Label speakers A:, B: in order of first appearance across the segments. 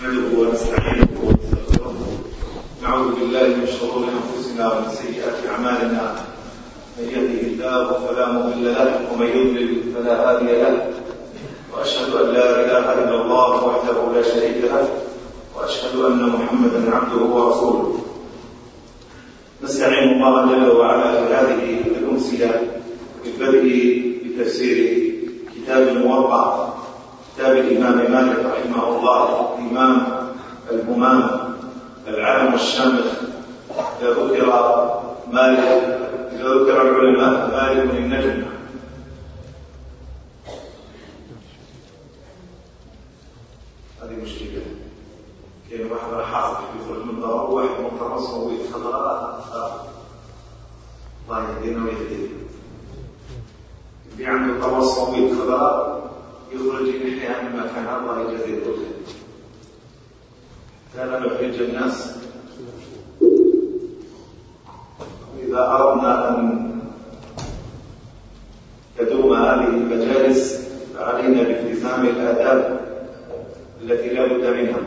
A: نحمده ونستعينه ونستغفره. نعوذ بالله من شرور أنفسنا ومن سيئات أعمالنا. من يهده الله فلا مضل له ومن يضلل فلا هادي له. وأشهد أن لا إله إلا الله وحده لا شريك له. وأشهد أن محمدا عبده ورسوله. نستعين الله جل وعلا في هذه الامسيه بالبدء بتفسير كتاب الموقع كتاب الإمام مالك رحمه الله إمام الإمام العالم الشامخ إذا ذكر مالك إذا ذكر العلماء مالك من النجم. هذه مشكلة. كان واحد حاصل يخرج من داره واحد مترصه ويدخل الله طيب، يهدينا ويهدينا اللي عنده ترصه ويدخل يخرج من مما كان الله جزيل كان نخرج الناس إذا أردنا أن تدوم هذه المجالس فعلينا بالتزام الآداب التي لا بد منها۔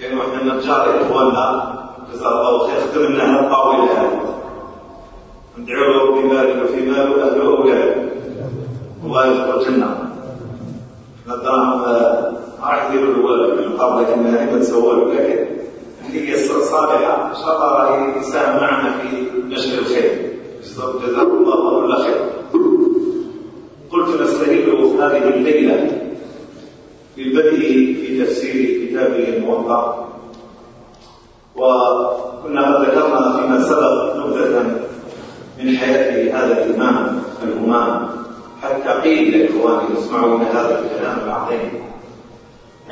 A: كانوا إحنا نرجع لإخواننا جزاه الله خير خدمنا هالطاولة هذه ادعوا له في ذلك وفيما له ادعوه اليه ولا يخرجن فطبعا اعذر الوالد من قبل ان عند سوال لكن هي صالحه شطر الانسان معنا في نشر الخير جزاه الله كل خير قلت نستهل هذه الليلة بالبدء في تفسير كتابه الموقع وكنا قد ذكرنا فيما سبق نبذه من حياة هذا الإمام الامام حتى قيل لإخواني يسمعون هذا الكلام العظيم؟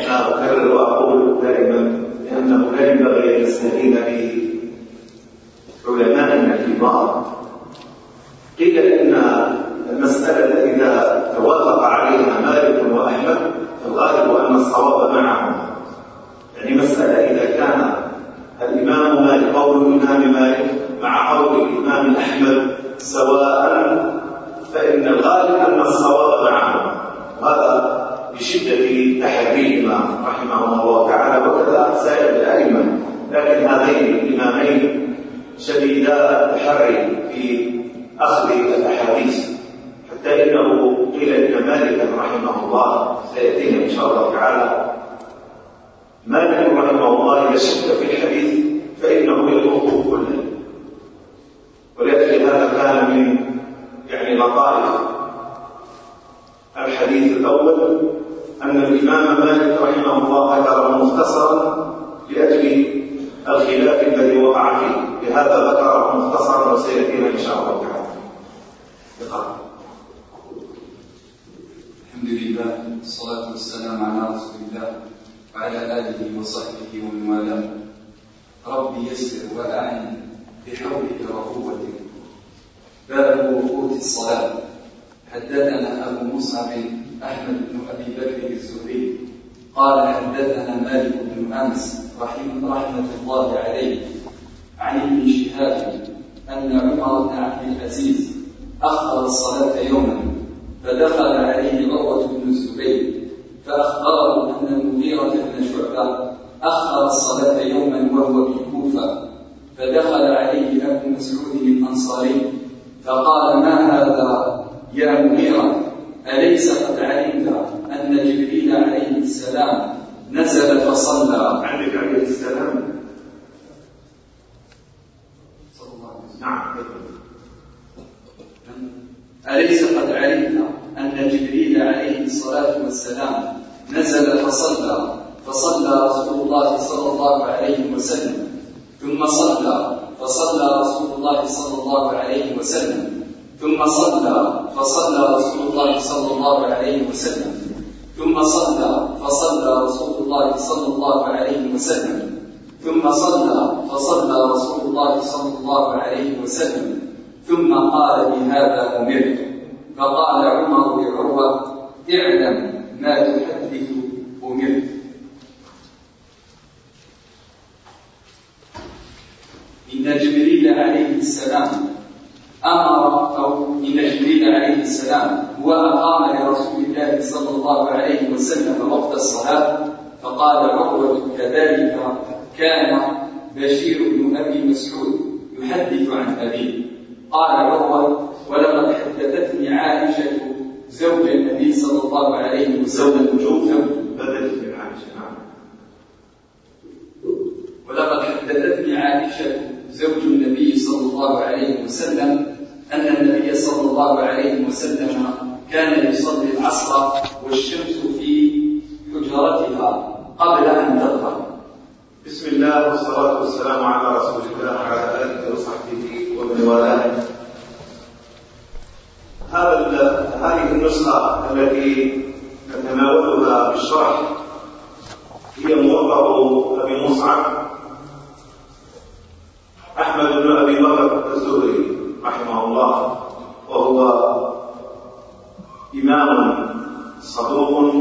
A: أنا أكرر وأقول دائما لأنه لا ينبغي أن يستهين به علماءنا الكبار. قيل إن المسألة إذا توافق عليها مالك وأحمد فالغالب أن الصواب معهم. يعني مسألة إذا كان الإمام مالك قول الإمام مالك مع قول الإمام أحمد سواء فإن الغالب أن الصواب معه. هذا بشدة تحريهما رحمه الله تعالى وكذا سائر الأئمة. لكن هذين الإمامين شديدا التحري في أخذ الأحاديث حتى إنه قيل إن مالكا رحمه الله سيأتينا إن شاء الله تعالى. مالك رحمه الله يشد في الحديث فإنه يطوق كله. ولكن هذا كان من يعني لطائف. الحديث الأول أن الإمام مالك رحمه الله ذكره مختصرا لأجل الخلاف الذي وقع فيه. لهذا ذكره مختصرا وسيأتينا إن شاء الله تعالى.
B: الحمد لله والصلاة والسلام على رسول الله وعلى آله وصحبه ومن والاه. ربي يسر وأعن بحولك وقوتك باب وقوت الصلاة. حدثنا أبو مصعب أحمد بن أبي بكر الزهري قال حدثنا مالك بن أنس رحمه رحمة الله عليه عن ابن شهاب أن عمر بن عبد العزيز أخر الصلاة يوما فدخل عليه عروة بن الزبير فأخبره أن المغيرة بن شعبة أخر الصلاة يوما وهو بالكوفة فدخل عليه ابن مسعود الأنصاري فقال ما هذا يا مغيرة أليس قد علمت أن جبريل عليه السلام نزل فصلى؟
A: عليك عليه السلام.
B: صلى الله عليه وسلم
A: نعم.
B: أليس قد علمت أن جبريل عليه الصلاة والسلام نزل فصلى؟ فصلى رسول الله صلى الله عليه وسلم. ثم صلى. وسلم. ثم صلى فصلى رسول الله صلى الله عليه وسلم. ثم صلى فصلى رسول الله صلى الله عليه وسلم. ثم صلى فصلى رسول الله صلى الله عليه وسلم. ثم قال بهذا أمرت. فقال عمر لعروة اعلم ما تحدث أمرت. إن جبريل عليه السلام أمر إلى جبريل عليه السلام وأقام لرسول الله صلى الله عليه وسلم وقت الصلاة فقال عروة كذلك كان بشير بن أبي مسعود يحدث عن أبيه قال عروة ولقد حدثتني عائشة زوج النبي صلى الله عليه وسلم.
A: زوج بدت عائشة نعم.
B: ولقد حدثتني عائشة زوج النبي صلى الله عليه وسلم أن النبي صلى الله عليه وسلم كان يصلي العصر والشمس في حجرتها قبل أن تظهر.
A: بسم الله والصلاة والسلام على رسول الله وعلى آله وصحبه ومن والاه. هذا هذه النسخة التي نتناولها بالشرح هي موقع أبي مصعب أحمد بن أبي بكر الزهري. رحمه الله وهو إمام صدوق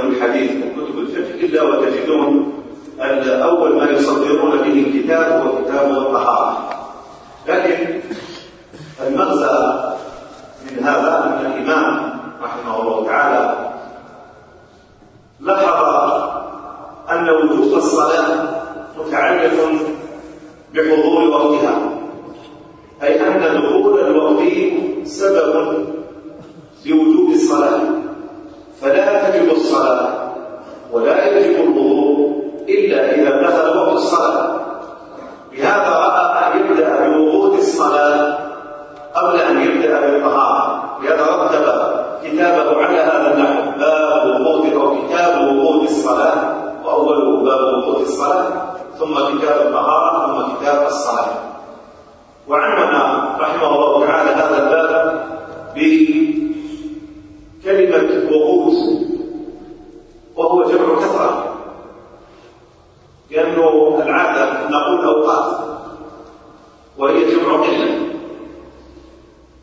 A: علم الحديث من كتب الفقه إلا وتجدون أن أول ما يصدرون به الكتاب هو كتاب الطهارة. لكن المغزى من هذا أن الإمام رحمه الله تعالى لاحظ أن وجوب الصلاة متعلق بحضور وقتها أي أن دخول الوقت سبب لوجوب الصلاة. فلا تجب الصلاة ولا يجب الوضوء إلا إذا دخل وقت الصلاة. بهذا رأى أن يبدأ بوقود الصلاة قبل أن يبدأ بالطهارة. يترتب كتابه على هذا النحو. باب وقود أو كتاب وقود الصلاة. وأوله باب وقود الصلاة. ثم كتاب الطهارة ثم كتاب الصلاة. وعنونا رحمه الله تعالى هذا الباب كلمة وغوص وهو جمع كثرة لأنه العادة نقول أوقات. وهي جمع قلة.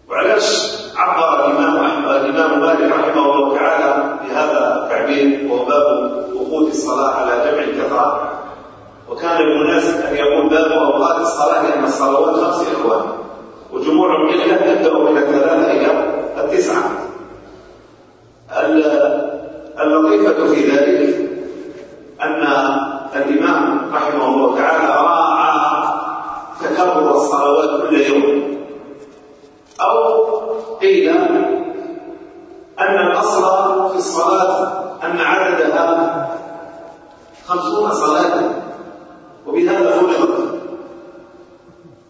A: وعلاش عبر الإمام الإمام مالك رحمه الله تعالى بهذا التعبير وهو باب وقود الصلاة على جمع الكثرة وكان المناسب أن يقول باب أوقات الصلاة لأن الصلوات خمس إخوان. وجموع القلة تبدأ من الثلاثة إلى التسعة. اللطيفة في ذلك أن الإمام رحمه الله تعالى راعى تكرر الصلوات كل يوم. أو قيل أن الأصل في الصلاة أن عددها خمسون صلاة وبهذا خلقت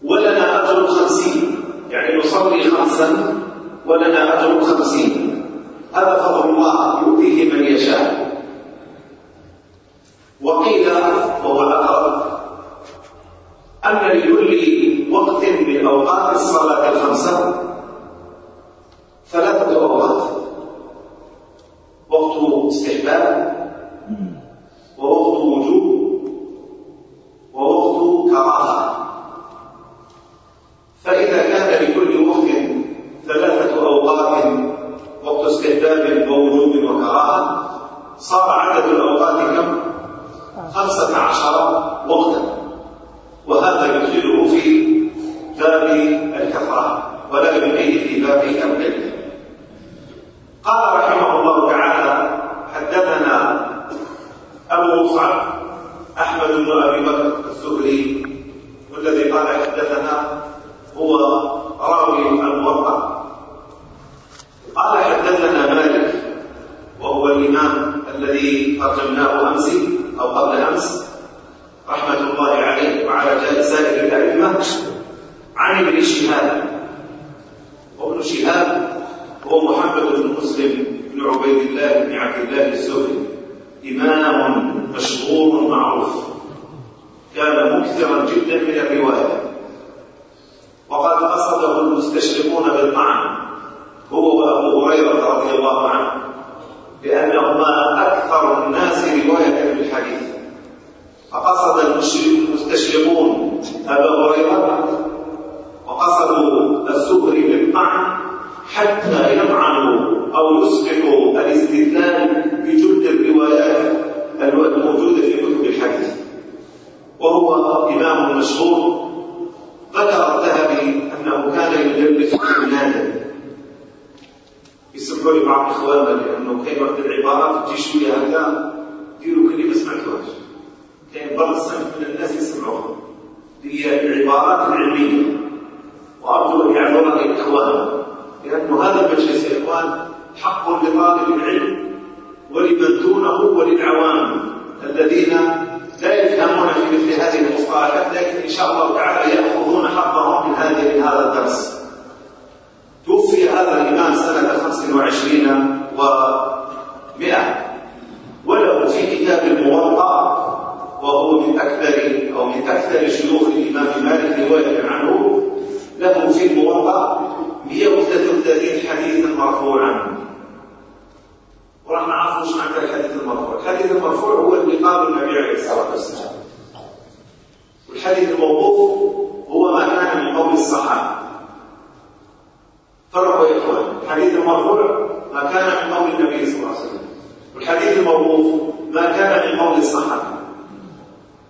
A: ولنا أجر خمسين يعني نصلي خمسا ولنا أجر خمسين. ادب الله. انه كبر بالعبارات التشويه هكا ديروا كلمه ما سمعتوهاش كاين بعض الصنف من الناس يسمعوها هي العبارات العلميه وارجو ان يعذرني التوهم لأنه هذا المجلس يا اخوان حق لطالب العلم ولمن دونه وللعوام۔ الذين لا يفهمون في مثل هذه المصطلحات لكن ان شاء الله تعالى ياخذون حقهم من هذه من هذا الدرس۔ توفي هذا الإمام سنة 25 ومئة وله في كتاب الموطأ وهو من أكثر أو من أكثر شيوخ الإمام مالك رواية عنه له في الموطأ 133 حديثا مرفوعا وراح نعرفوا شنو معنى الحديث المرفوع، الحديث المرفوع هو اللي قاله النبي عليه الصلاة والسلام. والحديث الموقوف هو ما كان من قول الصحابة. فرق يا إخوان. الحديث المرفوع ما كان من قول النبي صلى الله عليه وسلم. والحديث الموقوف ما كان من قول الصحابة.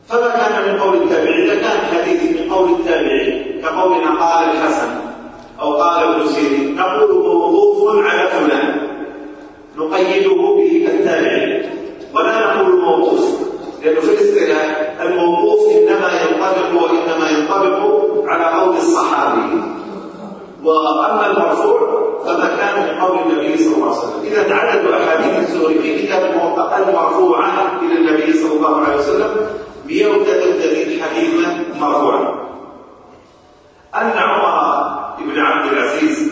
A: فما كان من قول التابعين. اذا كان الحديث من قول التابعين كقولنا قال الحسن أو قال ابن سيرين. نقول موقوف على فلان. نقيده به كالتابعين. ولا نقول موقوف. لأنه في الاصطلاح الموقوف إنما ينطبق وانما ينطبق على قول الصحابي. وأما المرفوع فما كان من قول النبي صلى الله عليه وسلم. إذا تعدد أحاديث الزهري في كتاب الموطأ المرفوعه إلى النبي صلى الله عليه وسلم بيوتة ذي الحليمة مرفوعة أن عمر بن عبد العزيز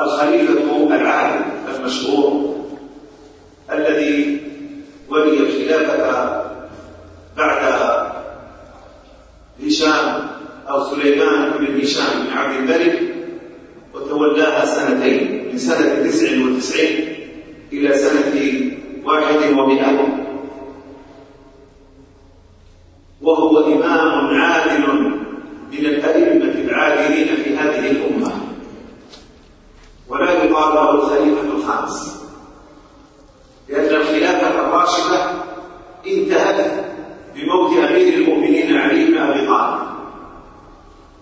A: الخليفة العالم المشهور الذي ولي الخلافة بعد هشام أو سليمان بن هشام بن عبد الملك وتولاها سنتين من سنة تسع وتسعين إلى سنة واحد ومئة وهو إمام عادل من الأئمة العادلين في هذه الأمة. ولا يقال له الخليفة الخامس. لأن الخلافة الراشدة انتهت بموت أمير المؤمنين علي بن أبي طالب.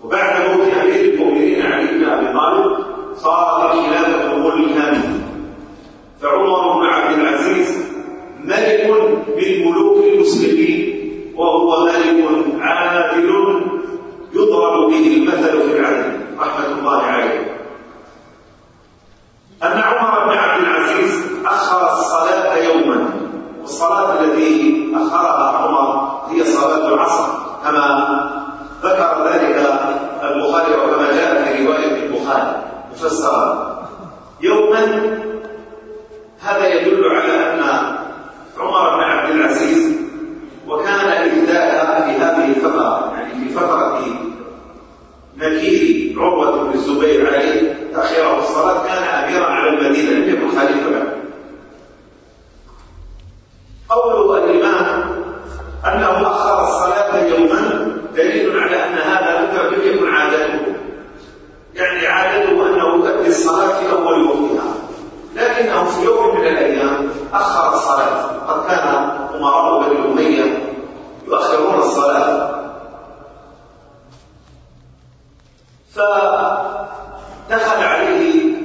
A: وبعد موت امير المؤمنين علي بن أبي طالب صارت الخلافه ملكا فعمر بن عبد العزيز ملك من ملوك المسلمين وهو ملك عادل يضرب به المثل في العدل رحمة الله عليه. أن عمر بن عبد العزيز أخر الصلاة يوما والصلاة التي أخرها عمر هي صلاة العصر كما ذكر ذلك البخاري وكما جاء في رواية البخاري. مفسرا يوما هذا يدل على أن عمر بن عبد العزيز وكان إهداها في هذه الفترة يعني في فترة نكير عروة بن الزبير عليه تأخيره الصلاة كان أميرا على المدينة لم يكن خليفة بعد قوله الإمام أنه أخر الصلاة يوما دليل على أن هذا لم يكن عادته يعني عادته أنه يؤدي الصلاة في أول وقتها لكنه في يوم من الأيام أخر الصلاة. قد كان أمراء بني أمية يؤخرون الصلاة. فدخل عليه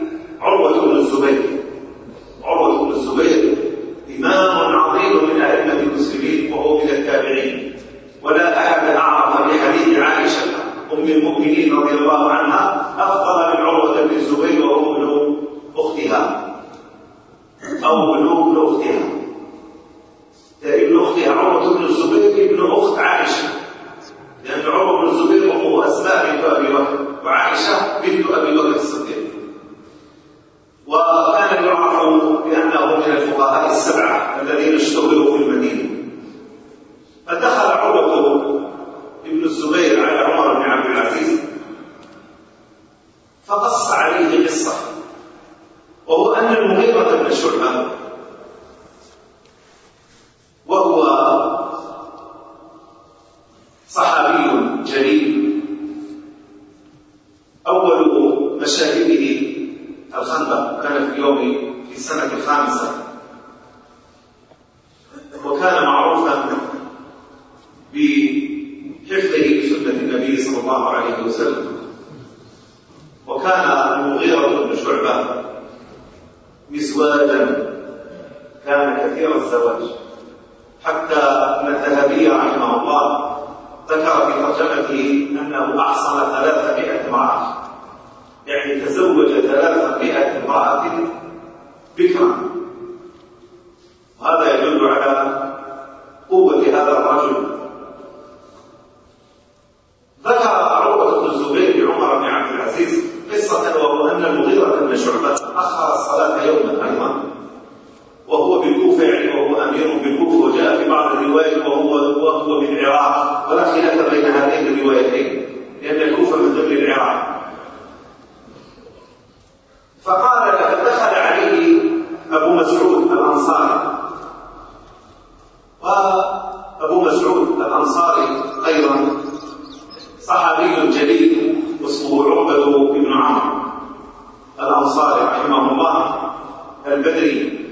A: عروة بن الزبير. عروة بن الزبير إمام عظيم من أئمة المسلمين وهو من التابعين. ولا أحد أعرف بحديث عائشة أم المؤمنين رضي الله عنها أفضل من عروة بن الزبير وأم الأنصار رحمه الله البدري.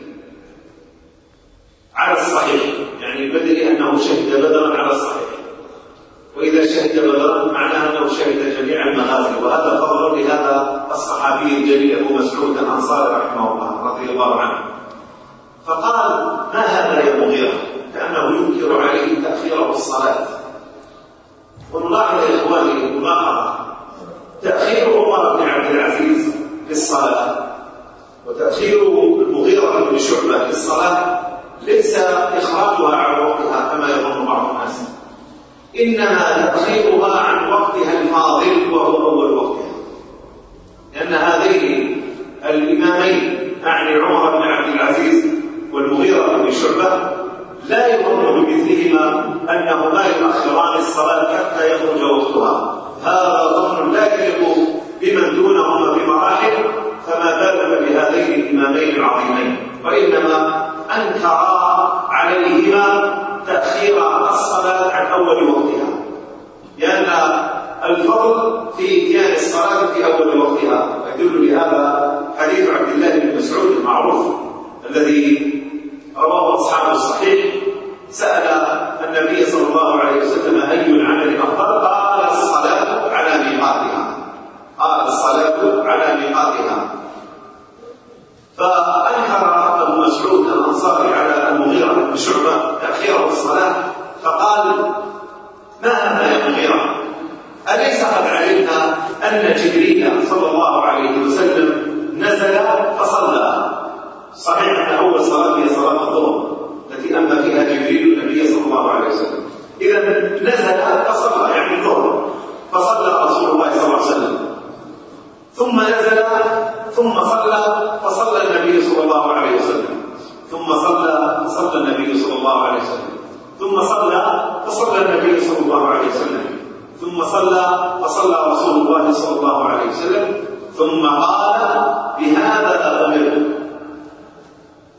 A: نزل ثم صلى فصلى النبي صلى الله عليه وسلم. ثم صلى فصلى النبي صلى الله عليه وسلم. ثم صلى فصلى النبي صلى الله عليه وسلم. ثم صلى فصلى رسول الله صلى الله عليه وسلم. ثم قال بهذا أمر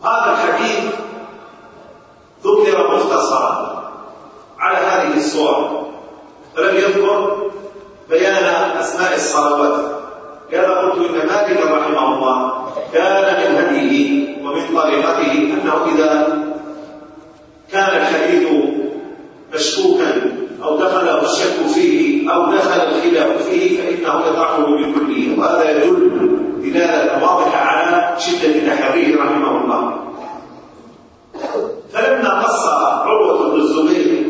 A: هذا الحديث ذكر مختصرا على هذه الصور فلم يذكر بيان أسماء الصلوات. كان قلت إن مالك رحمه الله. كان من هديه ومن طريقته أنه إذا كان الحديث مشكوكا أو دخله الشك فيه أو دخل الخلاف فيه فإنه يضعه بكله. وهذا يدل دلاله واضحه على شدة تحريه رحمه الله. فلما قص عروة بن الزبير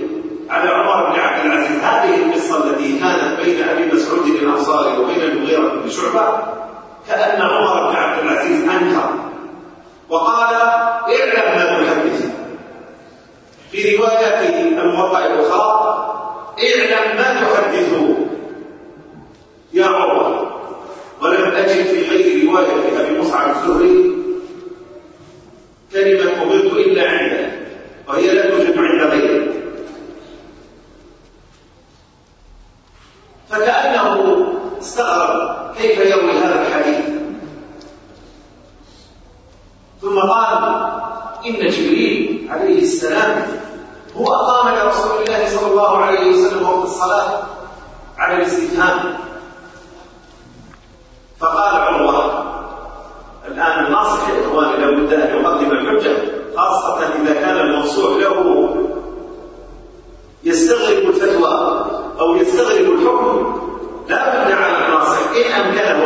A: على عمر كانت بين أبي مسعود الأنصاري وبين المغيرة بن شعبة كأن عمر بن عبد العزيز أنكر. وقال اعلم ما تحدث. في رواية الموقع الأخرى اعلم ما تحدث. يا عمر ولم أجد في غير رواية أبي مصعب الزهري كلمة قبلت إلا عنده وهي لا توجد عند غيره فكأنه استغرب. كيف يروي هذا الحديث؟ ثم قال إن جبريل عليه السلام هو أقام لرسول الله صلى الله عليه وسلم وقت الصلاة على الاستفهام فقال عمر الآن الناصح يا إخواني لابد أن يقدم الحجة خاصة إذا كان الموسوع له يستغرب الفتوى أو يستغرب الحكم لا بد على الناصح إن إيه أمكنه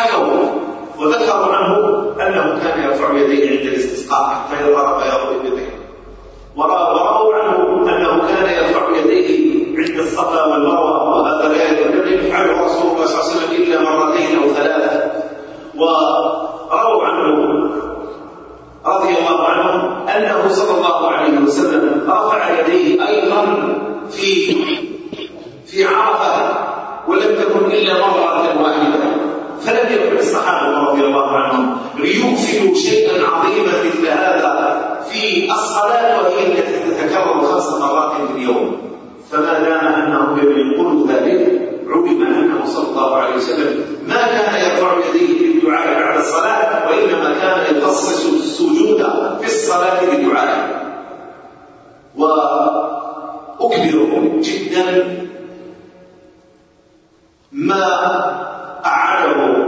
A: حكوا وذكروا عنه أنه كان يرفع يديه عند الاستسقاء حتى يظهر بياض يديه ورأوا عنه أنه كان يرفع يديه عند الصفا والمروة وهذا لا يفعله رسول الله صلى الله عليه وسلم إلا مرتين أو ثلاثة. ورأوا عنه رضي الله عنه أنه صلى الله عليه وسلم رفع يديه أيضا في في عرفة ولم تكن إلا مرة واحدة. فلم يكن الصحابه رضي الله عنهم ليوفروا شيئا عظيما مثل هذا. في الصلاة وهي التي تتكرر خمس مرات في اليوم. فما دام انه لم يقولوا ذلك علم أنه صلى الله عليه وسلم ما كان يرفع يديه للدعاء بعد الصلاة وإنما كان يخصص السجود في الصلاة للدعاء واكبركم جدا. ما جعله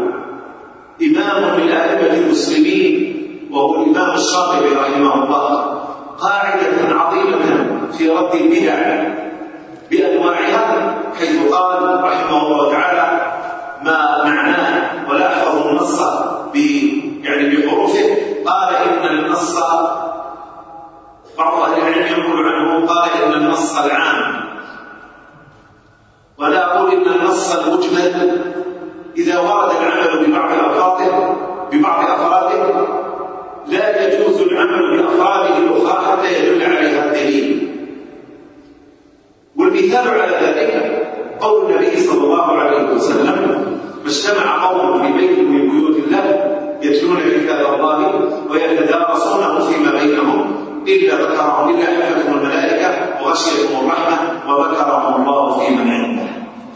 A: إمام أئمة المسلمين وهو الإمام الشاطبي رحمه الله قاعدة عظيمة في رد البدع بأنواعها حيث قال رحمه الله تعالى ما معناه ولا أحفظ النص يعني بحروفه قال إن النص بعض أهل العلم ينقل عنه قال إن النص العام. ولا أقول إن النص المجمل إذا ورد العمل ببعض أفراده ببعض أفراده لا يجوز العمل بأفراده الأخرى حتى يدل عليها الدليل. والمثال على ذلك قول النبي صلى الله عليه وسلم ما اجتمع قوم في بيت من بيوت الله يتلون كتاب الله ويتدارسونه فيما بينهم إلا ذكرهم إلا أحدهم الملائكة وغشيتهم الرحمة وذكرهم الله فيمن عنده.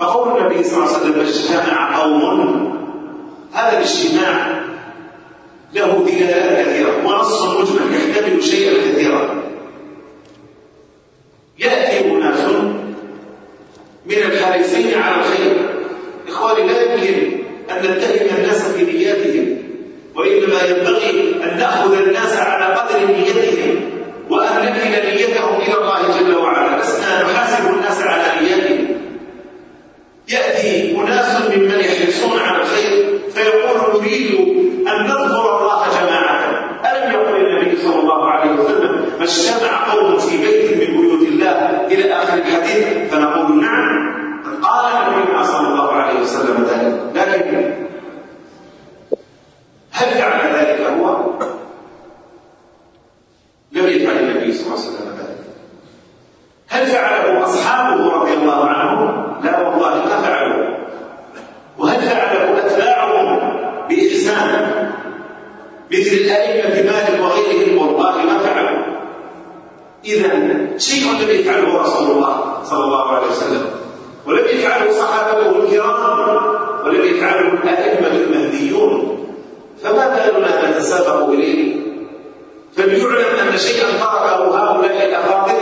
A: فقول النبي صلى الله عليه وسلم اجتمع قوم هذا الاجتماع له دلالات كثيرة. ونص مجمل يحتمل شيئا كثيرا. يأتي أناس من الحريصين على الخير. إخواني لا يمكن أن نتهم الناس في نياتهم وإنما ينبغي أن نأخذ الناس على قدر نيتهم وأن ننقل نيتهم إلى الله جل وعلا. لسنا نحاسب الناس على نياتهم. يأتي أناس ممن يحرصون على الخير. فيقول نريد أن نذكر الله جماعة. ألم يقل النبي صلى الله عليه وسلم ما اجتمع قوم في بيت من بيوت الله إلى آخر الحديث فنقول نعم. قال النبي صلى الله عليه وسلم ذلك. لكن هل فعل ذلك هو؟ لم يفعل النبي صلى الله عليه وسلم ذلك. هل فعله أصحابه رضي الله عنهم؟ لا والله ما فعلوا وهل فعله أتباع بالإلزام مثل الأئمة بمالك وغيرهم والله ما فعلوا. إذا شيء لم يفعله رسول الله صلى الله عليه وسلم. ولم يفعله صحابته الكرام ولم يفعله الأئمة المهديون. فما بالنا نتسابق إليه؟ فليعلم أن شيئا تركه هؤلاء الأفاضل.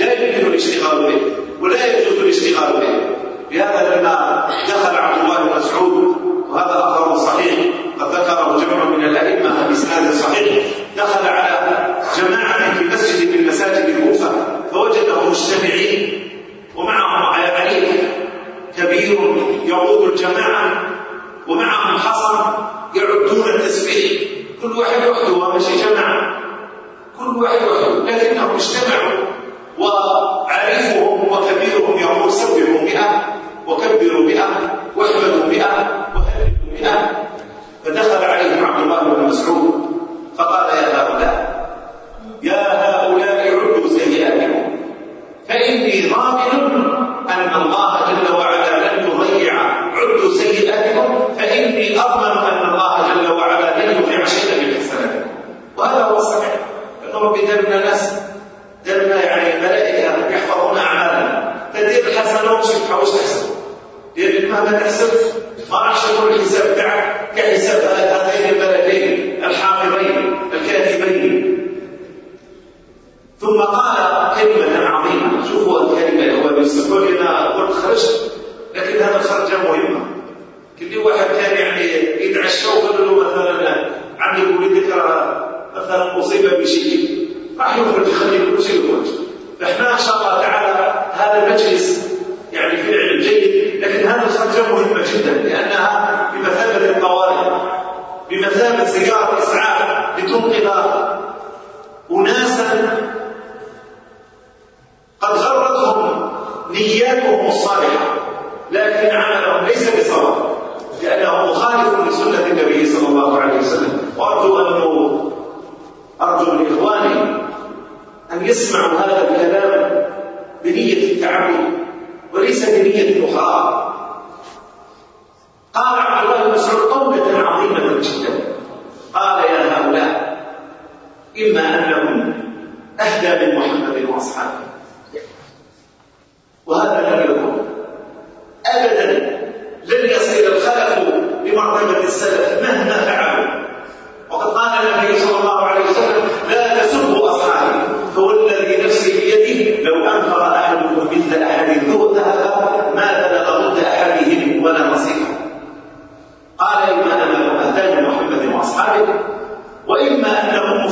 A: لا يمكن الاشتغال به ولا يجوز الاشتغال به. لهذا لما دخل عبد الله بن مسعود وهذا أثر صحيح. قد ذكره جمع من الأئمة بإسناد صحيح. دخل على جماعة في مسجد من مساجد الكوفة فوجدهم مجتمعين ومعهم علي كبير يقود الجماعة ومعهم حصن يعدون التسبيح. كل واحد وحده ومشي جماعة كل واحد وحده. لكنهم اجتمعوا وعريفهم وكبيرهم يقول سبحوا بها وكبروا بها وأحمدوا بها.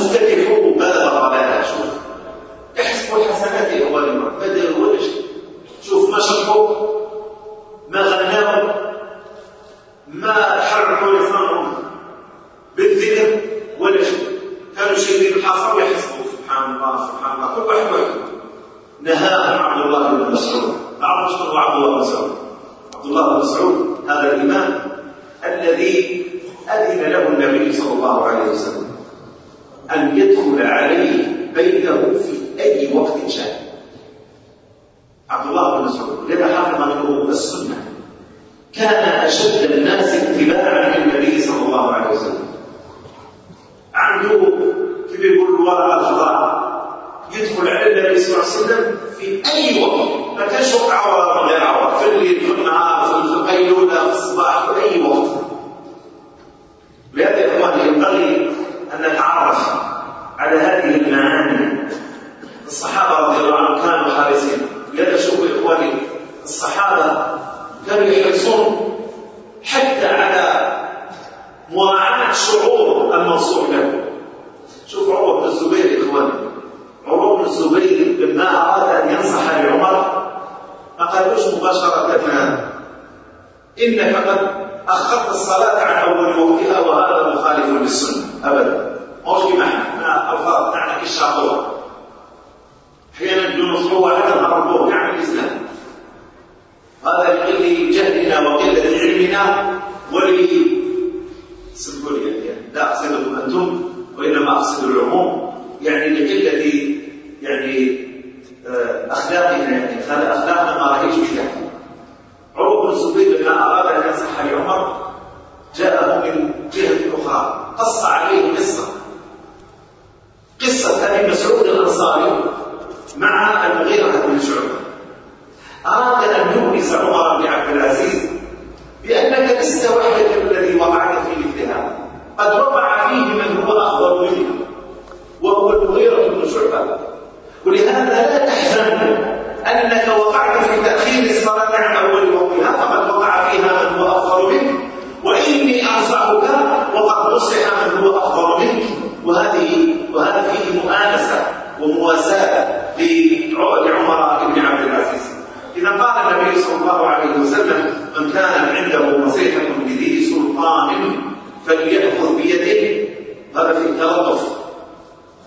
A: أنهم مفتتحوا بلغ لما أراد أن ينصح لعمر جاءه من جهة أخرى قص عليه قصة. قصة أبي مسعود الأنصاري مع المغيرة بن شعبة أراد أن يونس عمر بن عبد العزيز بأنك لست واحد الذي وقعت في مثلها. قد وقع فيه من هو أفضل منك وهو المغيرة بن شعبة. ولهذا لا تحزن. أنك وقعت في تأخير الصلاة عن أول وقتها فقد وقع فيها من هو أفضل منك. وإني أنصحك وقد نصح من هو أفضل منك. وهذه وهذا فيه مؤانسة ومواساة لعمر بن عبد العزيز. إذا قال النبي صلى الله عليه وسلم من كانت عنده نصيحة بذي سلطان فليأخذ بيده. هذا في التلطف.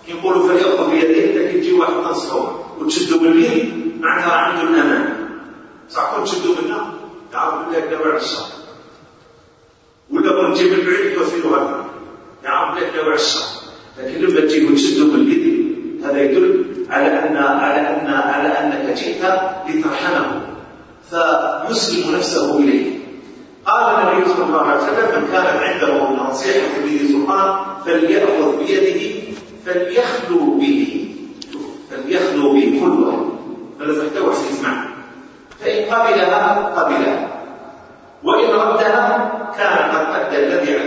A: يقول فليأخذ بيده لكن تجي واحد تنصحه وتشده باليد معذر عنده الامان فكنت شدوا منها تعالوا بالله اتبع الصح ولا كنت جيب البعيد توفيله هكذا تعالوا بالله اتبع الصح لكن لما تجيب وتشدوا باليد هذا يدل على ان على ان على انك جئت لترحمه فيسلم نفسه اليه قال النبي صلى الله عليه وسلم من كانت عنده نصيحه به سلطان فليأخذ بيده فليخلو به فليخلو به كل واحد فلازم توحش يسمعها فإن قبلها قبلها. وإن ردها كان قد أدى الذي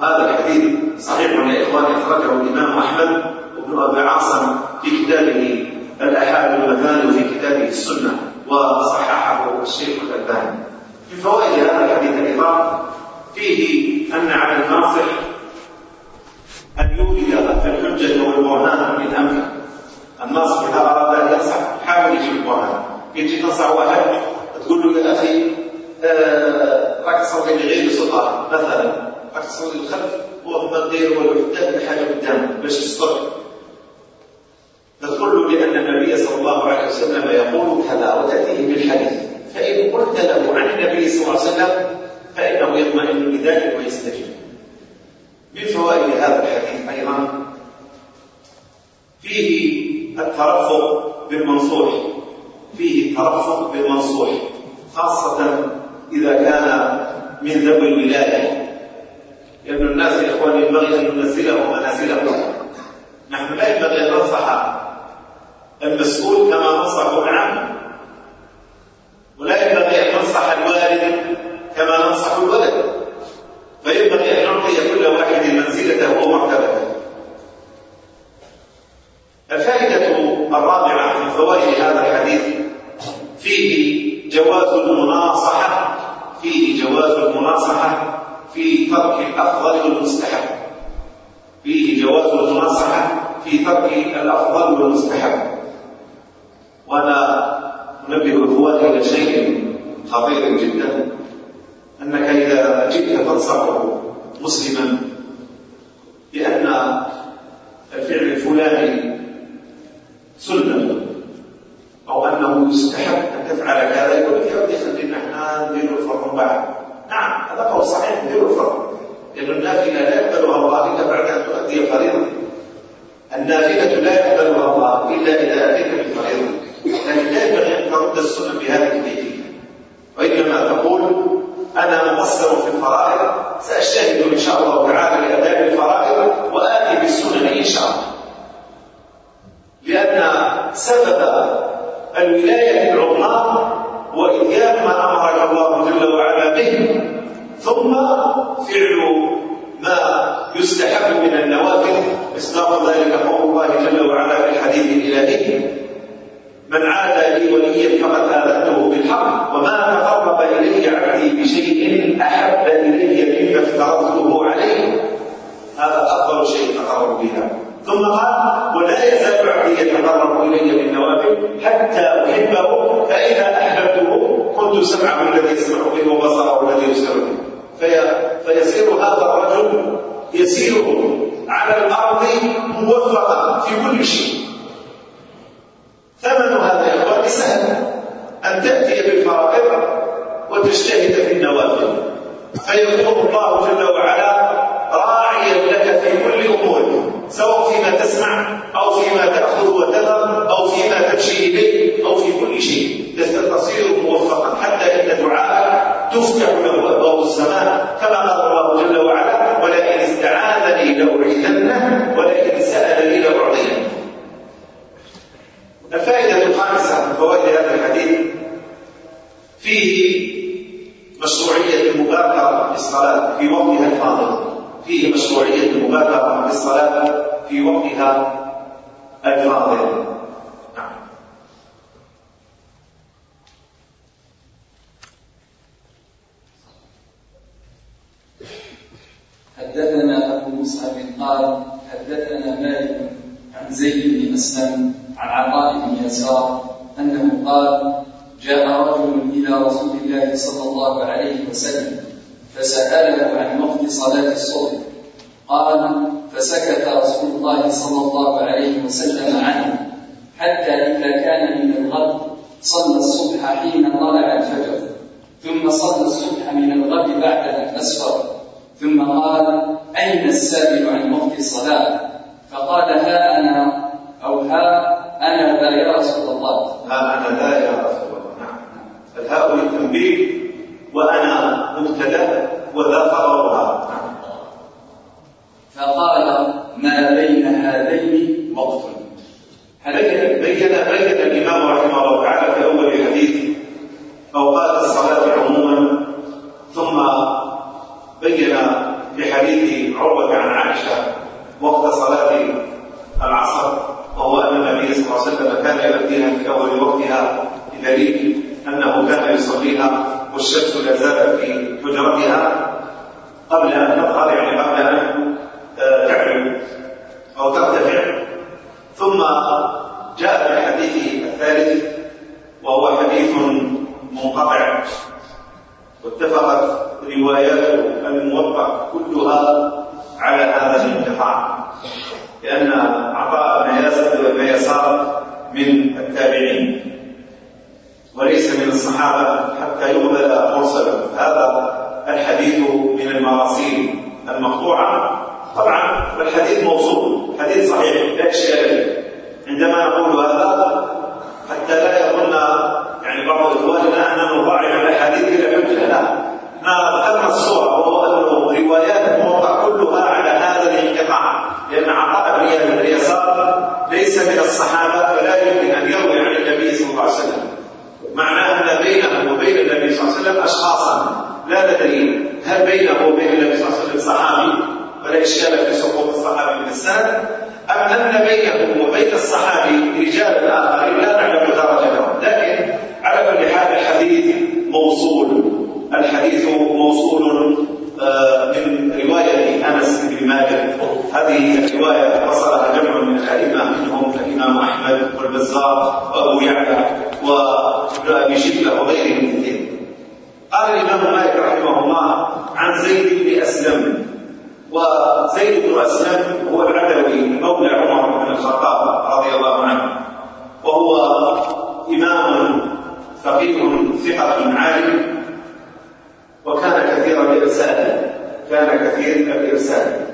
A: هذا الحديث صحيح يا إخواني أخرجه الإمام أحمد وابن أبي عاصم في كتابه الأحاد المثاني في كتابه السنة وصححه الشيخ الألباني. من فوائد هذا الحديث أيضا فيه أن على الناصح أن يولد الحجة والبرهان من أمره. الناصح إذا أراد أن ينصح حاول القرآن يجي تنصح واحد تقول له يا أخي راك صوتي العين سلطان مثلا راك صوتي الخلف وما غير والو حتى الحاجة قدام باش يستر تقول له بأن النبي صلى الله عليه وسلم يقول كذا وتأتيه بالحديث فإن قلت له عن النبي صلى الله عليه وسلم فإنه يطمئن بذلك ويستجيب من فوائد هذا الحديث أيضا فيه الترفق بالمنصوح. فيه ترفق بالمنصوح خاصة إذا كان من ذوي الولاية. لأن الناس يا إخواني ينبغي أن ننزلهم منازلهم. نحن لا ينبغي أن ننصح المسؤول كما ننصح العم ولا ينبغي أن ننصح الوالد كما ننصح الولد. فينبغي أن نعطي كل واحد منزلته ومرتبته. الفائدة الرابعة من فوائد هذا الحديث. فيه جواز المناصحة. فيه جواز المناصحة. في ترك الأفضل والمستحب فيه جواز المناصحة. في ترك الأفضل والمستحب وأنا أنبه إخواني إلى شيء خطير جدا. أنك إذا جئت تنصح مسلما. لأن الفعل الفلاني سنة. أو أنه يستحب أن تفعل كذا يقول لك يا ودي خلينا إحنا ندير الفرق بعد. نعم هذا قول صحيح ندير الفرق لأن النافلة لا يقبلها الله إلا بعد أن تؤدي فريضة. النافلة لا يقبلها الله إلا إذا أتيت بالفريضة. لكن لا ينبغي أن ترد السنة بهذه الكيفية وإنما تقول أنا مقصر في الفرائض سأجتهد إن شاء الله تعالى لأداء الفرائض وآتي بالسنن إن شاء الله. لأن سبب الولاية العظمى وإياك ما أمرك الله جل وعلا به. ثم فعل ما يستحب من النوافل. مصداق ذلك قول الله جل وعلا في الحديث الإلهي. من عادى لي وليا فقد آذنته بالحق وما تقرب إلي عبدي بشيء أحب إلي مما افترضته عليه. هذا أفضل شيء تقرب بها. ثم قال ولا يزال عبدي يتقرب إلي بالنوافل حتى أحبه فإذا أحببته كنت سمعه الذي يسمع به وبصره الذي يسمع به. في فيسير هذا الرجل يسير على الأرض موفقا في كل شيء. ثمن هذا يا أخوان سهل أن تأتي بالفرائض وتجتهد في النوافل. فيقول الله جل وعلا راعيا لك في كل أمور سواء فيما تسمع أو فيما تأخذ وتذر أو فيما تمشي إليه أو في كل شيء. تصير موفقا حتى إن دعاءك تفتح له أبواب السماء كما قال الله جل وعلا ولئن استعاذني لأعيذنه ولئن سألني لأعطينه. الفائدة الخامسة من فوائد هذا الحديث فيه مشروعية المبادرة بالصلاة في وقتها الفاضل. فيه مشروعية المبادرة بالصلاة في وقتها الفاضل۔ نعم
B: حدثنا أبو مصعب قال حدثنا مالك عن زيد بن أسلم عن عطاء بن يسار أنه قال جاء رجل إلى رسول الله صلى الله عليه وسلم فسأله عن وقت صلاة الصبح. قال فسكت رسول الله صلى الله عليه وسلم عنه حتى إذا كان من الغد صلى الصبح حين طلع الفجر ثم صلى الصبح من الغد بعد أن أسفر. ثم قال أين السائل عن وقت الصلاة؟ فقال ها أنا أو ها أنا ذا يا رسول الله.
A: ها أنا ذا يا رسول الله. نعم. الهاء للتنبيه وأنا مبتدأ وذا خبرها
B: فقال ما بين هذين وقت
A: هذين. بين بين الإمام رحمه الله تعالى في أول الحديث أوقات الصلاة عموما ثم بين بحديث عروة عن عائشة وقت صلاة العصر وهو أن النبي صلى الله عليه وسلم كان يؤديها في أول وقتها بدليل أنه كان يصليها والشمس لازالت في حجرتها قبل أن تبخر يعني قبل أن تعلو أو ترتفع. ثم جاء الحديث الثالث وهو حديث منقطع. واتفقت روايات الموقع كلها على هذا الانقطاع لأن عطاء بن ياسر من التابعين. وليس من الصحابة حتى يقبل مرسلا. هذا الحديث من المراسيل المقطوعة. طبعا والحديث موصول حديث صحيح لا إشكال عندما نقول هذا حتى لا يظن يعني بعض إخواننا أن نضاعف الأحاديث بلا حجة لا. ما ذكرنا الصورة وهو أنه روايات الموقع كلها على هذا الانقطاع لأن عطاء بن اليسار ليس من الصحابة فلا يمكن أن يروي عن النبي صلى الله عليه وسلم. معناه ان بينه وبين النبي صلى الله عليه وسلم اشخاصا لا ندري هل بينه وبين النبي صلى الله عليه وسلم صحابي ولا إشكال في سقوط الصحابي بالسند أم ان بينه وبين الصحابي رجال آخرين لا نعلم درجتهم لكن على كل حال الحديث موصول. الحديث موصول آه، من رواية أنس بن مالك. هذه الرواية وصلها جمع من الأئمة منهم الإمام أحمد والبزار وأبو يعلى و بن أبي شبة وغيره من الذين قال الإمام مالك رحمه الله عن زيد بن أسلم وزيد بن أسلم هو العدوي مولى عمر بن الخطاب رضي الله عنه وهو إمام فقيه ثقة عالم وكان كثير الإرسال كان كثير الإرسال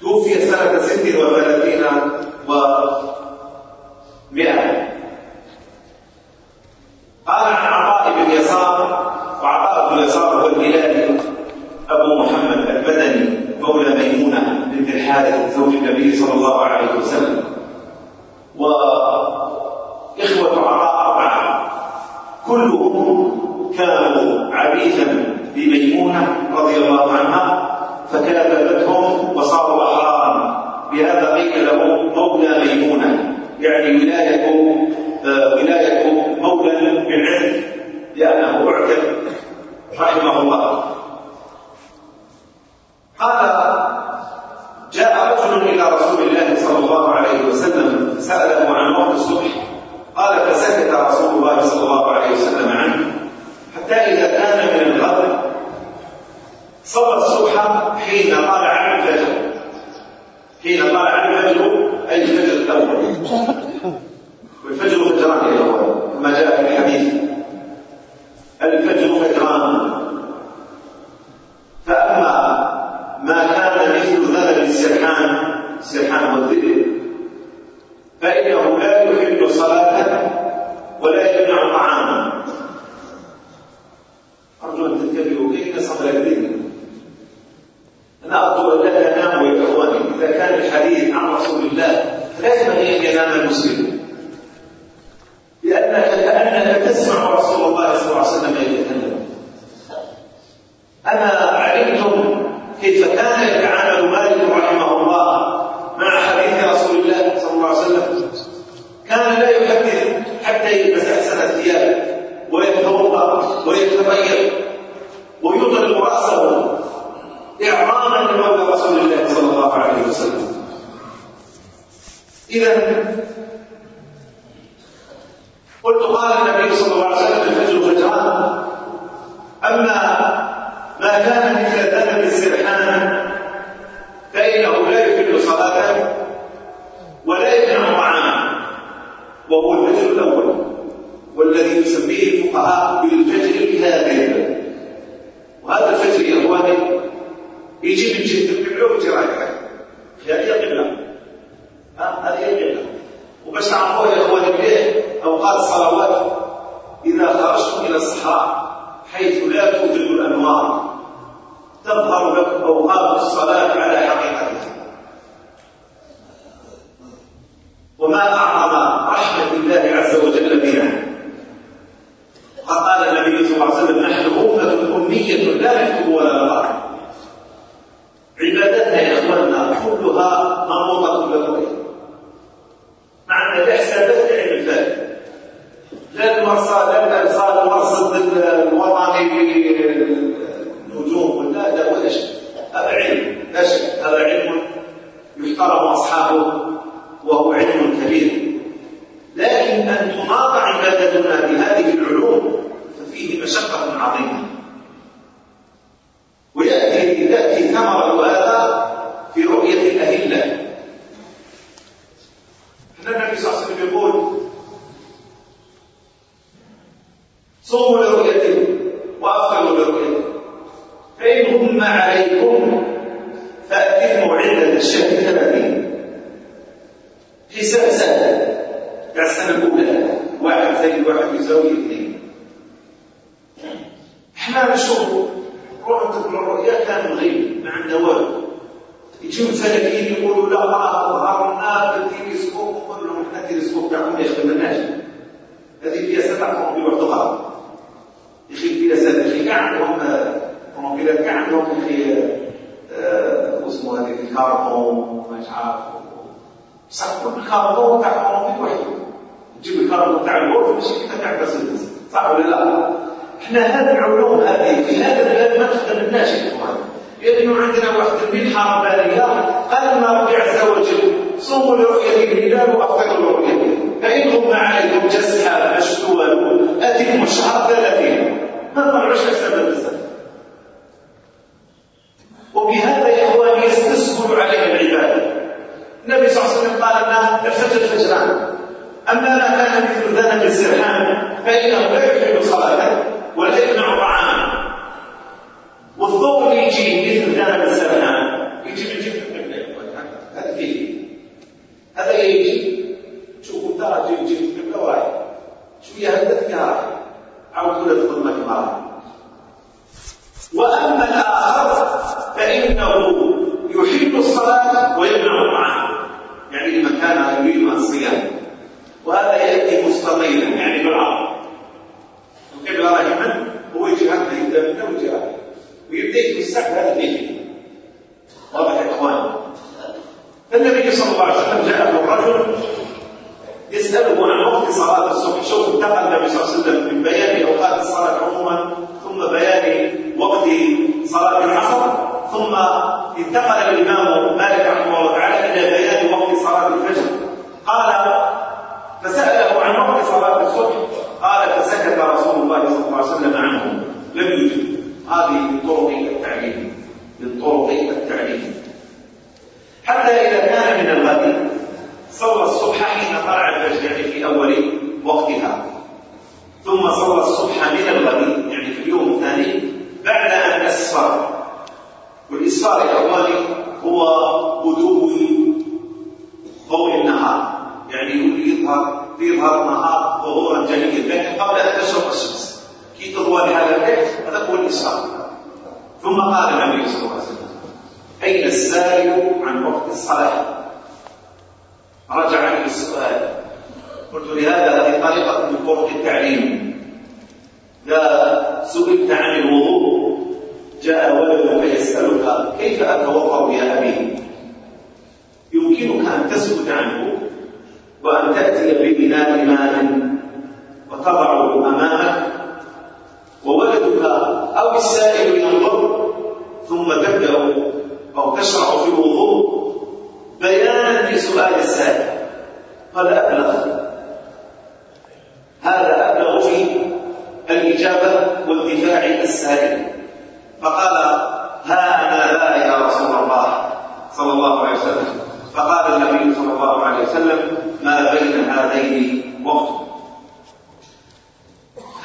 A: توفي سنة 36 و 100 قال عن عطاء بن يسار وعطاء بن يسار هو الهلالي أبو محمد البدني مولى ميمونة بنت الحارث زوج النبي صلى الله عليه وسلم. وإخوة عطاء أربعة كلهم كانوا عبيدا لميمونه رضي الله عنها فكلفتهم وصاروا أحرارا بهذا قيل له مولى ميمونة يعني ولايته ولايته مولا بالعلم لأنه اعتق رحمه الله. قال جاء رجل إلى رسول الله صلى الله عليه وسلم سأله عن وقت الصبح. قال فسكت رسول الله صلى الله عليه وسلم عنه حتى إذا كان من الغد صلى الصبح حين طلع الفجر حين طلع الفجر أي الفجر الأول. والفجر هجران يا إخوان كما جاء في الحديث. الفجر هجران فأما ما كان مثل ذبل السرحان السرحان والذئب فإنه لا يحل صلاة ولا يمنع طعاما. أرجو أن تنتبهوا كيف صدر الذئب أنا ارجو أن لا تناموا يا إخواني إذا كان الحديث عن رسول الله لا أن ينام المسلم. لك كأنك تسمع رسول الله صلى الله عليه وسلم يتكلم. أنا علمتم كيف كان يتعامل مالك رحمه الله مع حديث رسول الله صلى الله عليه وسلم؟ كان لا يفكر حتى يتسحسن ثيابه ويتوضا ويتبين ويطلق رأسه اعراما لمولى رسول الله صلى الله عليه وسلم. اذا قلت قال النبي صلى الله عليه وسلم الفجر فجران أما ما كان مثل ذنب السرحان فإنه لا يفل صلاته ولا يمنع طعامه. وهو الفجر الأول والذي يسميه الفقهاء بالفجر الكاذب وهذا الفجر يا إخواني يجي من جهة القبلة ويجي رايح هذه القبلة هذه القبلة. وبس عرفوها يا إخواني ليه؟ أوقات الصلوات إذا خرجتم إلى الصحراء حيث لا توجد الأنوار تظهر لكم أوقات الصلاة على حقيقتها. وما أعظم رحمة الله عز وجل بنا. فقال قال النبي صلى الله عليه وسلم نحن أمة أمية لا نكتب ولا نقرأ عبادتنا يا إخواننا كلها مربوطة بالتوحيد. مع أن الإحسان لا تعمل ذلك لا المرصاد لا المرصاد المرصد الوطني بالنجوم لا لا ولا شيء هذا علم لا شيء هذا علم يحترم أصحابه وهو علم كبير. لكن أن تناط عبادتنا بهذه العلوم ففيه مشقة عظيمة. وياتي تاتي ثمرة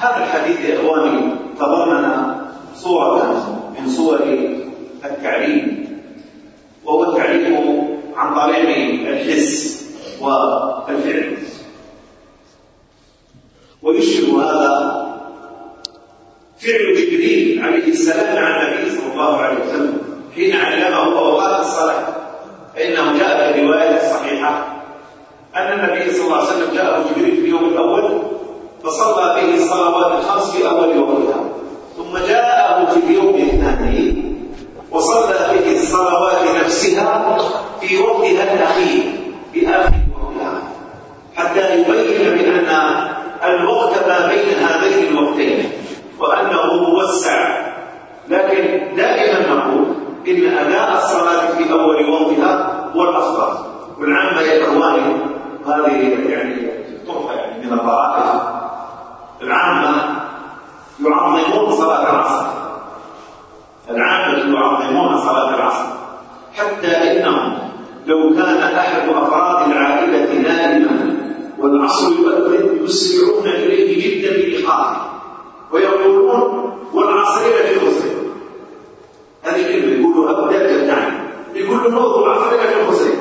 A: هذا الحديث يا إخواني تضمن صورة من صور التعليم وهو التعليم عن طريق الحس والفعل. ويشبه هذا فعل جبريل عليه السلام عن النبي صلى الله عليه وسلم حين علمه وقال الصلاة. فإنه جاء في الصحيحة أن النبي صلى الله عليه وسلم جاءه جبريل في اليوم الأول فصلى الصلوات الخمس في أول يومها ثم جاءه في اليوم الثاني وصلى به الصلوات نفسها في وقتها الأخير في اخر وقتها حتى يبين بأن الوقت ما بين هذين الوقتين وأنه موسع لكن دائما نقول إن أداء الصلاة في أول وقتها هو الأفضل. والعامة يكرهون هذه يعني تحفة يعني من الطرائف العامة يعظمون صلاة العصر. العامة يعظمون صلاة العصر. حتى إنهم لو كان أحد أفراد العائلة نائما والعصر يؤذن يسرعون إليه جدا بإيقاظه ويقولون والعصر إلى خسر هذه كلمة يقولوا أبدا نعم يقولوا موضوع العصر إلى خسر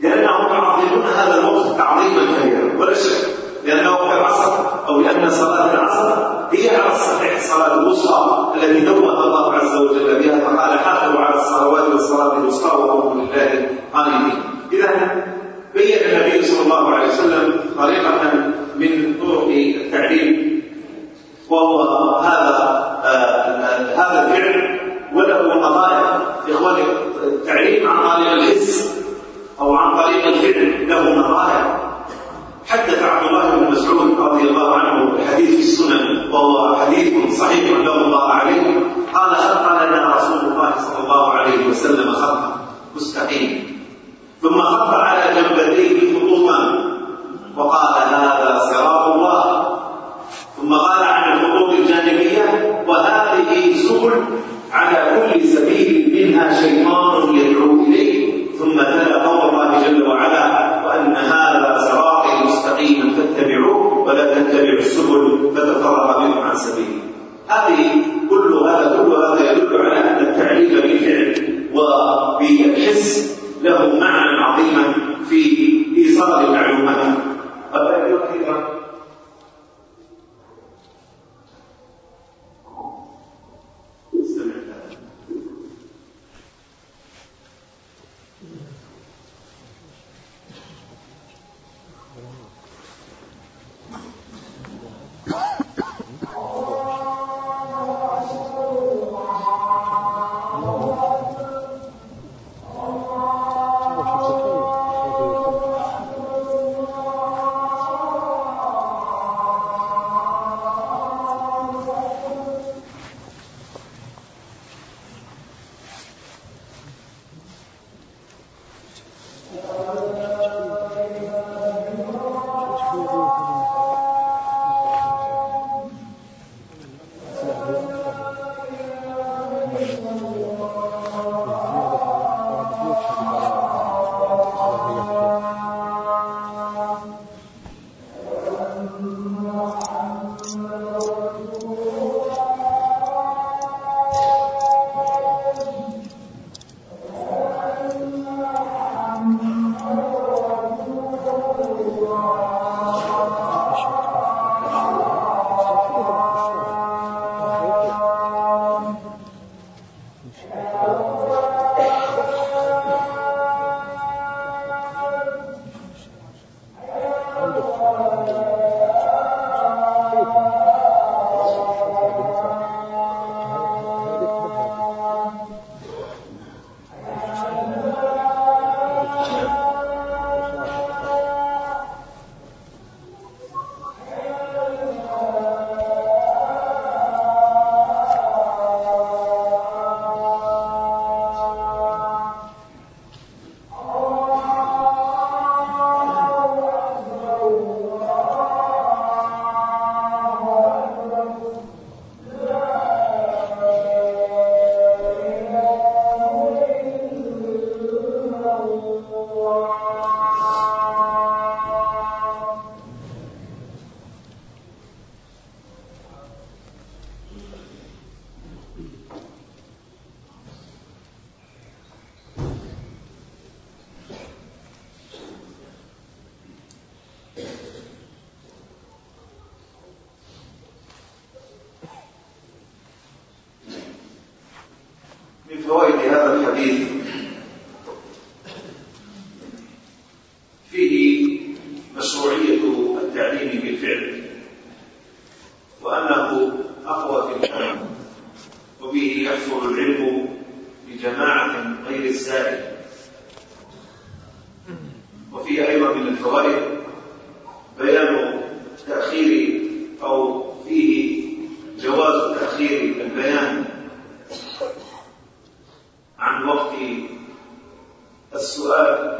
A: لأنهم يعظمون هذا الوقت تعظيما كبيرا. ولا شك. لأنه في العصر أو لأن صلاة العصر هي على الصحيح صلاة الوسطى التي نوه الله عز وجل بها فقال حافظوا على الصلوات والصلاة الوسطى وقوموا لله قانتين إذا بين النبي صلى الله عليه وسلم طريقة من طرق التعليم وهو هذا آه، هذا الفعل وله قضايا إخواني التعليم عن طريق الحس أو عن طريق الفعل. رضي الله عنه حديث في السنن وهو حديث صحيح الله عليه. قال خط لنا رسول الله صلى الله عليه وسلم خطأ؟ مستقيم ثم خط على جنبتيه خطوطا وقال يقول فتفرق بهم عن سبيل هذه كل هذا كل هذا يدل على ان التعريف بالفعل وبالحس له معنى عظيما في ايصال المعلومات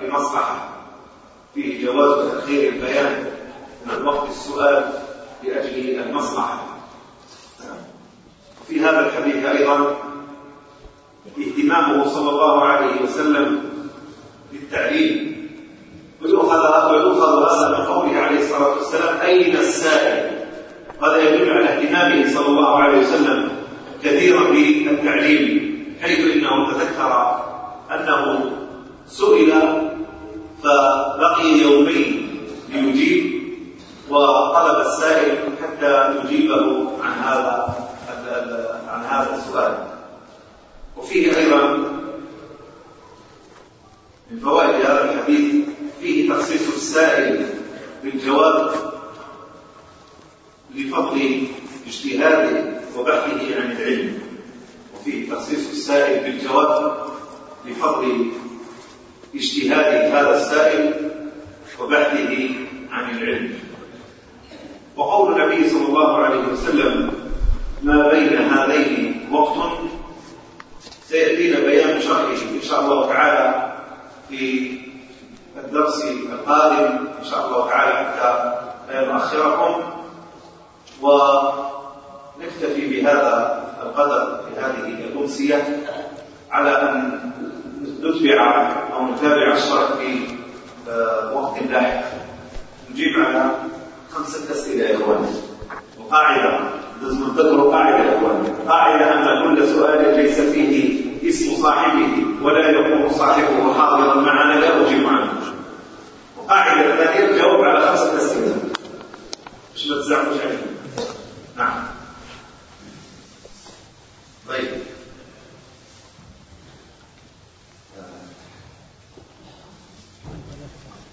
A: بمصلحة فيه جواز تأخير البيان من وقت السؤال لأجل المصلحة. في هذا الحديث أيضا اهتمامه صلى الله عليه وسلم بالتعليم ويؤخذ ويؤخذ هذا من قوله عليه الصلاة والسلام أين السائل؟ هذا يدل على اهتمامه صلى الله عليه وسلم كثيرا بالتعليم حيث إنه تذكر أنه سئل فلقي يومين ليجيب وطلب السائل حتى يجيبه عن هذا عن هذا السؤال. وفيه أيضا من فوائد هذا الحديث فيه تخصيص السائل بالجواب لفضل
C: اجتهاده وبحثه عن العلم. وفيه تخصيص السائل بالجواب
A: لفضل اجتهاد هذا السائل وبحثه عن العلم. وقول النبي صلى الله عليه وسلم ما بين هذين وقت؟ سيأتينا بيان شرحه إن شاء الله تعالى في الدرس القادم إن شاء الله تعالى حتى لا نؤخركم ونكتفي بهذا القدر في هذه الأمسية على أن دفع أو نتابع الشرح في وقت لاحق نجيب على خمسة أسئلة يا إخواني وقاعدة لازم تذكروا قاعدة يا إخواني قاعدة أن كل سؤال ليس فيه اسم صاحبه ولا يكون صاحبه حاضرا معنا لا أجيب عنه وقاعدة ثانية جاوب على خمسة أسئلة مش ما تزعلوش عليهم نعم. طيب رکھتا ہوں